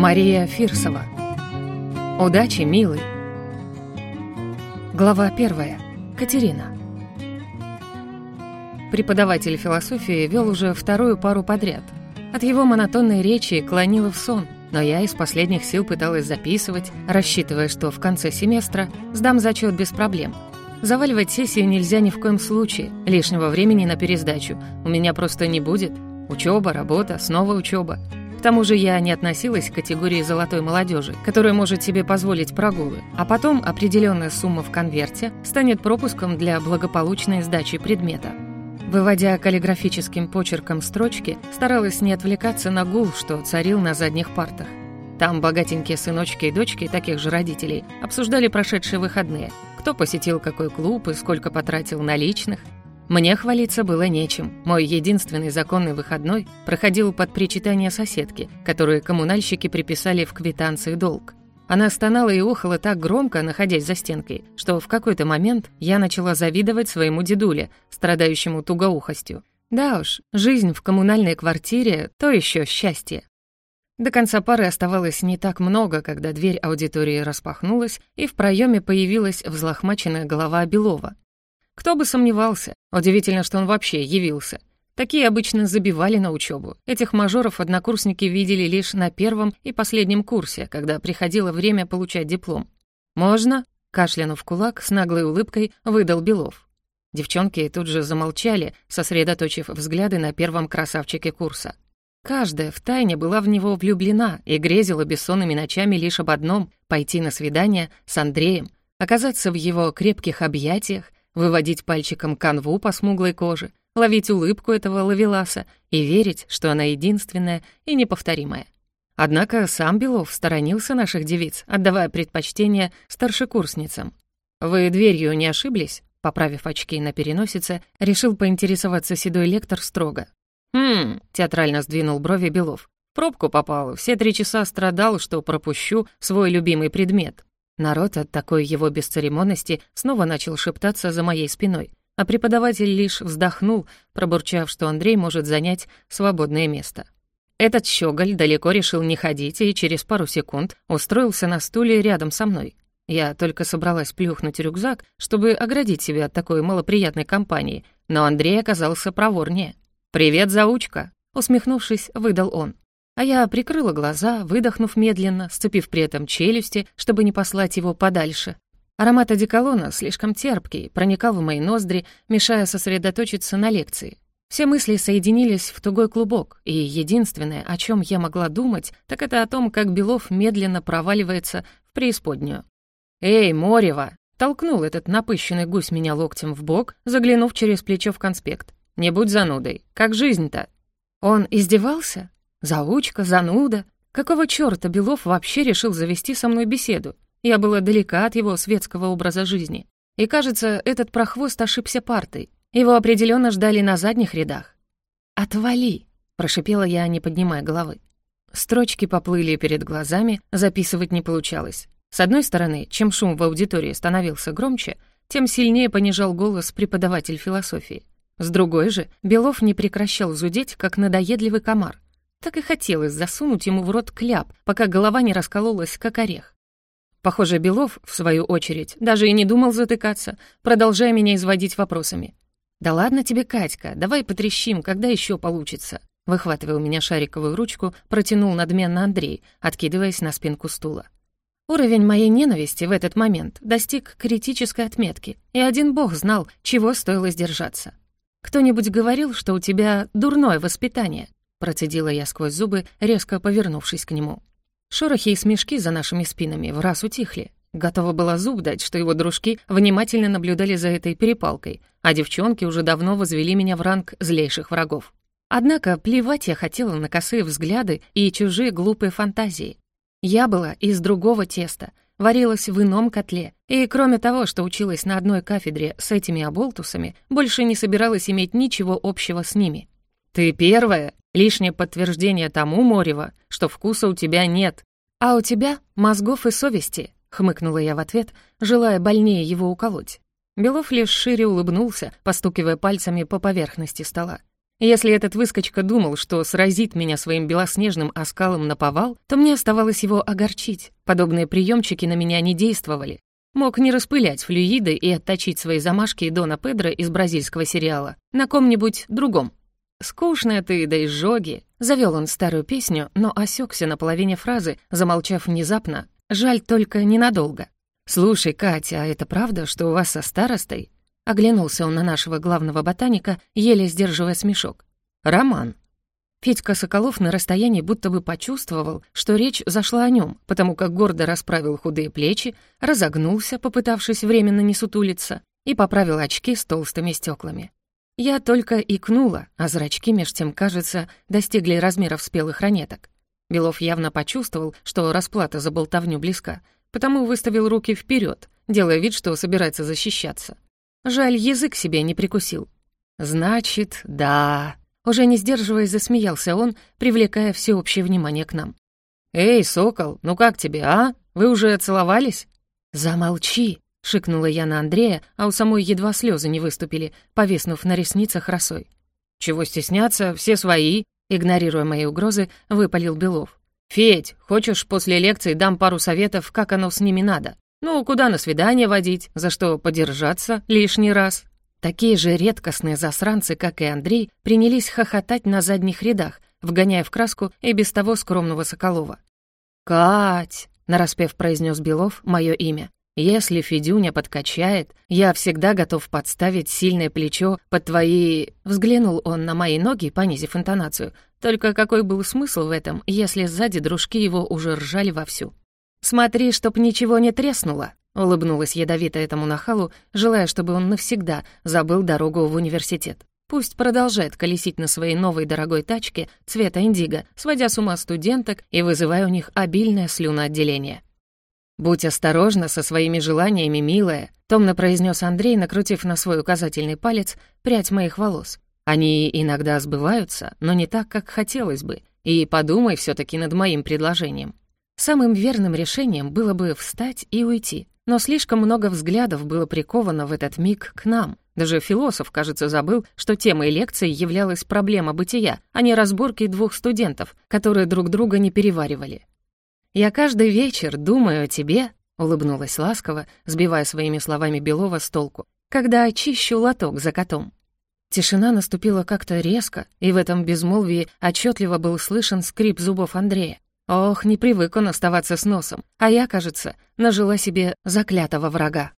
Мария Фирсова. Удачи, милый. Глава первая. Катерина. Преподаватель философии вел уже вторую пару подряд. От его монотонной речи клонило в сон, но я из последних сил пыталась записывать, рассчитывая, что в конце семестра сдам зачет без проблем. Заваливать сессию нельзя ни в коем случае, лишнего времени на пересдачу у меня просто не будет. Учеба, работа, снова учеба. К тому же я не относилась к категории золотой молодежи, которая может себе позволить прогулы, а потом определенная сумма в конверте станет пропуском для благополучной сдачи предмета. Выводя каллиграфическим почерком строчки, старалась не отвлекаться на гул, что царил на задних партах. Там богатенькие сыночки и дочки таких же родителей обсуждали прошедшие выходные, кто посетил какой клуб и сколько потратил наличных, мне хвалиться было нечем. Мой единственный законный выходной проходил под причитание соседки, которую коммунальщики приписали в квитанции долг. Она стонала и ухала так громко, находясь за стенкой, что в какой-то момент я начала завидовать своему дедуле, страдающему тугоухостью. Да уж, жизнь в коммунальной квартире — то еще счастье. До конца пары оставалось не так много, когда дверь аудитории распахнулась, и в проеме появилась взлохмаченная голова Белова. Кто бы сомневался. Удивительно, что он вообще явился. Такие обычно забивали на учебу. Этих мажоров однокурсники видели лишь на первом и последнем курсе, когда приходило время получать диплом. «Можно?» — кашлянув кулак, с наглой улыбкой выдал Белов. Девчонки тут же замолчали, сосредоточив взгляды на первом красавчике курса. Каждая втайне была в него влюблена и грезила бессонными ночами лишь об одном — пойти на свидание с Андреем, оказаться в его крепких объятиях, выводить пальчиком канву по смуглой коже, ловить улыбку этого лавеласа и верить, что она единственная и неповторимая. Однако сам Белов сторонился наших девиц, отдавая предпочтение старшекурсницам. «Вы дверью не ошиблись?» Поправив очки на переносице, решил поинтересоваться седой лектор строго. «Хм», — театрально сдвинул брови Белов. «Пробку попал, все три часа страдал, что пропущу свой любимый предмет. Народ от такой его бесцеремонности снова начал шептаться за моей спиной, а преподаватель лишь вздохнул, пробурчав, что Андрей может занять свободное место. Этот щеголь далеко решил не ходить и через пару секунд устроился на стуле рядом со мной. Я только собралась плюхнуть рюкзак, чтобы оградить себя от такой малоприятной компании, но Андрей оказался проворнее. «Привет, заучка!» — усмехнувшись, выдал он. А я прикрыла глаза, выдохнув медленно, сцепив при этом челюсти, чтобы не послать его подальше. Аромат одеколона, слишком терпкий, проникал в мои ноздри, мешая сосредоточиться на лекции. Все мысли соединились в тугой клубок, и единственное, о чем я могла думать, так это о том, как Белов медленно проваливается в преисподнюю. «Эй, Морева!» — толкнул этот напыщенный гусь меня локтем в бок, заглянув через плечо в конспект. «Не будь занудой. Как жизнь-то?» Он издевался? Заучка, зануда. Какого чёрта Белов вообще решил завести со мной беседу? Я была далека от его светского образа жизни. И, кажется, этот прохвост ошибся партой. Его определенно ждали на задних рядах. «Отвали!» — прошипела я, не поднимая головы. Строчки поплыли перед глазами, записывать не получалось. С одной стороны, чем шум в аудитории становился громче, тем сильнее понижал голос преподаватель философии. С другой же, Белов не прекращал зудеть, как надоедливый комар — так и хотелось засунуть ему в рот кляп, пока голова не раскололась, как орех. Похоже, Белов, в свою очередь, даже и не думал затыкаться, продолжая меня изводить вопросами. «Да ладно тебе, Катька, давай потрещим, когда еще получится?» Выхватывая у меня шариковую ручку, протянул надменно Андрей, откидываясь на спинку стула. Уровень моей ненависти в этот момент достиг критической отметки, и один бог знал, чего стоило сдержаться. Кто-нибудь говорил, что у тебя дурное воспитание? Процедила я сквозь зубы, резко повернувшись к нему. Шорохи и смешки за нашими спинами в раз утихли. Готова была зуб дать, что его дружки внимательно наблюдали за этой перепалкой, а девчонки уже давно возвели меня в ранг злейших врагов. Однако плевать я хотела на косые взгляды и чужие глупые фантазии. Я была из другого теста, варилась в ином котле, и кроме того, что училась на одной кафедре с этими оболтусами, больше не собиралась иметь ничего общего с ними. «Ты первая!» Лишнее подтверждение тому, Морева, что вкуса у тебя нет. А у тебя мозгов и совести, хмыкнула я в ответ, желая больнее его уколоть. Белов лишь шире улыбнулся, постукивая пальцами по поверхности стола. Если этот выскочка думал, что сразит меня своим белоснежным оскалом на повал, то мне оставалось его огорчить. Подобные приемчики на меня не действовали. Мог не распылять флюиды и отточить свои замашки Дона Педро из бразильского сериала на ком-нибудь другом. «Скучная ты, да изжоги!» Завел он старую песню, но осекся на половине фразы, замолчав внезапно. Жаль только ненадолго. «Слушай, Катя, а это правда, что у вас со старостой?» Оглянулся он на нашего главного ботаника, еле сдерживая смешок. «Роман». Федька Соколов на расстоянии будто бы почувствовал, что речь зашла о нем, потому как гордо расправил худые плечи, разогнулся, попытавшись временно не сутулиться, и поправил очки с толстыми стеклами. Я только икнула, а зрачки меж тем, кажется, достигли размеров спелых ранеток. Белов явно почувствовал, что расплата за болтовню близка, потому выставил руки вперед, делая вид, что собирается защищаться. Жаль, язык себе не прикусил. «Значит, да...» Уже не сдерживаясь, засмеялся он, привлекая всеобщее внимание к нам. «Эй, сокол, ну как тебе, а? Вы уже целовались?» «Замолчи!» — шикнула я на Андрея, а у самой едва слезы не выступили, повиснув на ресницах росой. «Чего стесняться, все свои!» Игнорируя мои угрозы, выпалил Белов. «Федь, хочешь, после лекции дам пару советов, как оно с ними надо? Ну, куда на свидание водить, за что подержаться лишний раз. Такие же редкостные засранцы, как и Андрей, принялись хохотать на задних рядах, вгоняя в краску и без того скромного Соколова. «Кать!» — нараспев произнес Белов мое имя. «Если Федюня подкачает, я всегда готов подставить сильное плечо под твои...» Взглянул он на мои ноги, понизив интонацию. Только какой был смысл в этом, если сзади дружки его уже ржали вовсю? «Смотри, чтоб ничего не треснуло», — улыбнулась ядовито этому нахалу, желая, чтобы он навсегда забыл дорогу в университет. Пусть продолжает колесить на своей новой дорогой тачке цвета индиго, сводя с ума студенток и вызывая у них обильное слюноотделение. «Будь осторожна со своими желаниями, милая», — томно произнес Андрей, накрутив на свой указательный палец прядь моих волос. «Они иногда сбываются, но не так, как хотелось бы, и подумай все таки над моим предложением. Самым верным решением было бы встать и уйти. Но слишком много взглядов было приковано в этот миг к нам. Даже философ, кажется, забыл, что темой лекции являлась проблема бытия, а не разборки двух студентов, которые друг друга не переваривали. «Я каждый вечер думаю о тебе», — улыбнулась ласково, сбивая своими словами Белова с толку, «когда очищу лоток за котом». Тишина наступила как-то резко, и в этом безмолвии отчетливо был слышен скрип зубов Андрея. Ох, не привык он оставаться с носом, а я, кажется, нажила себе заклятого врага.